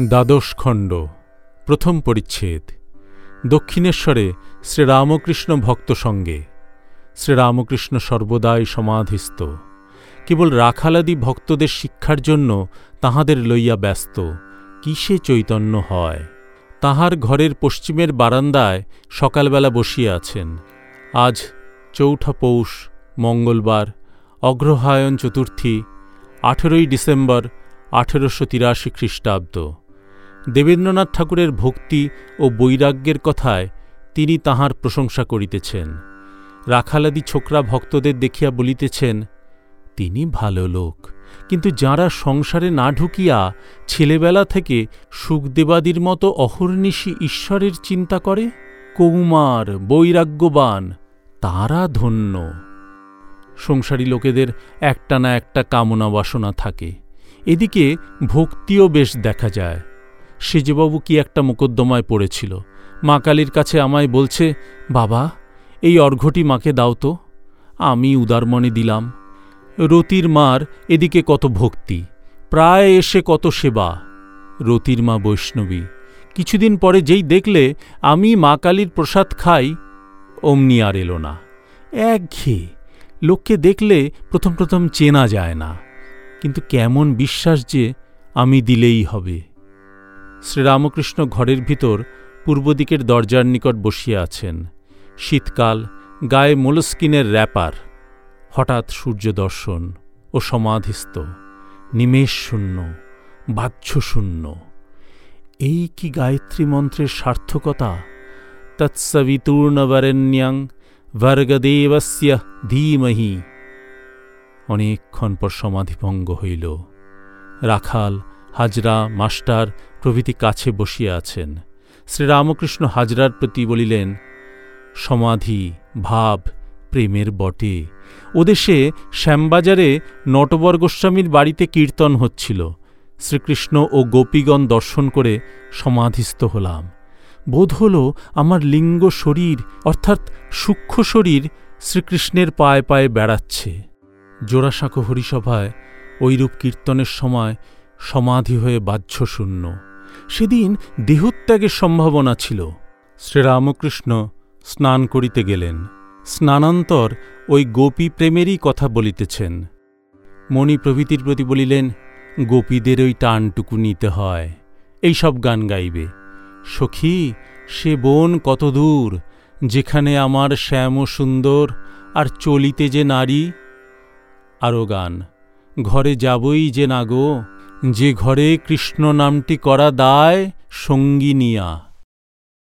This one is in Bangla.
দ্বাদশ খণ্ড, প্রথম পরিচ্ছেদ, দক্ষিণেশ্বরে শ্রীরামকৃষ্ণ ভক্ত সঙ্গে। শ্রীরামকৃষ্ণ সর্বদাই সমাধিস্থ। কেবল রাখালাদি ভক্তদের শিক্ষার জন্য তাহাদের লইয়া ব্যস্ত, কিসে চৈতন্য হয়? তাহার ঘরের পশ্চিমের বারান্দায় সকালবেলা বসিয়া আছেন। আজ চৌঠা পৌষ, মঙ্গলবার, অগ্রহায়ণ চতুর্থী, আঠেরোই ডিসেম্বর, আঠেরোশো তিরাশি খ্রিস্টাব্দ। দেবেন্দ্রনাথ ঠাকুরের ভক্তি ও বৈরাগ্যের কথায় তিনি তাহার প্রশংসা করিতেছেন। রাখালাদি ছোকরা ভক্তদের দেখিয়া বলিতেছেন, তিনি ভালো লোক, কিন্তু যারা সংসারে না ঢুকিয়া ছেলেবেলা থেকে সুখদেবাদির মতো অহর্নিশি ঈশ্বরের চিন্তা করে, কৌমার, বৈরাগ্যবান, তারা ধন্য। সংসারী লোকেদের একটা না একটা কামনা বাসনা থাকে। এদিকে ভক্তিও বেশ দেখা যায়। সেজবাবু কি একটা মোকদ্দমায় পড়েছিল। মা কালীর কাছে আমায় বলছে, বাবা, এই অর্ঘটি মাকে দাও তো। আমি উদারমণে দিলাম। রতির মার এদিকে কত ভক্তি, প্রায় এসে কত সেবা। রতির মা বৈষ্ণবী, কিছুদিন পরে যেই দেখলে আমি মা কালীর প্রসাদ খাই, অমনি আর এলো না। একঘেয়ে, লোককে দেখলে প্রথম প্রথম চেনা যায় না। কিন্তু কেমন বিশ্বাস যে আমি দিলেই হবে। শ্রীরামকৃষ্ণ ঘরের ভিতর পূর্ব দিকের দরজার নিকট বসিয়া আছেন। শীতকাল, গায়ে মোলস্কিনের র্যাপার। হঠাৎ সূর্য দর্শন ও সমাধিস্থ। নিমেষ শূন্য, বাহ্য শূন্য। এই কি গায়ত্রী মন্ত্রের সার্থকতা? তৎসবিতূর্ণবরেণ্যাং বর্গদেবস্য ধীমহি। অনেকক্ষণ পর সমাধিভঙ্গ হইল। রাখাল হাজরা মাস্টার প্রভৃতি কাছে বসিয়া আছেন। শ্রীরামকৃষ্ণ হাজরার প্রতি বলিলেন, সমাধি, ভাব, প্রেমের বটে। ওদেশে শ্যামবাজারে নটবর গোস্বামীর বাড়িতে কীর্তন হচ্ছিল। শ্রীকৃষ্ণ ও গোপীগণ দর্শন করে সমাধিস্থ হলাম। বোধ হল আমার লিঙ্গ শরীর, অর্থাৎ সূক্ষ্ম শরীর, শ্রীকৃষ্ণের পায়ে পায়ে বেড়াচ্ছে। জোড়াসাঁকো হরিসভায় ঐরূপ কীর্তনের সময় সমাধি হয়ে বাহ্যশূন্য। সেদিন দেহত্যাগের সম্ভাবনা ছিল। শ্রীরামকৃষ্ণ স্নান করিতে গেলেন। স্নানান্তর ওই গোপী প্রেমেরই কথা বলিতেছেন। মণি প্রভৃতির প্রতি বলিলেন, গোপীদের ওই টানটুকু নিতে হয়। এই সব গান গাইবে। সখী, সে বন কত দূর, যেখানে আমার শ্যাম সুন্দর আর চলিতে যে নারী? আরও গান, ঘরে যাবই যে না গো যে ঘরে কৃষ্ণ নামটি করা দায় সঙ্গী নিয়া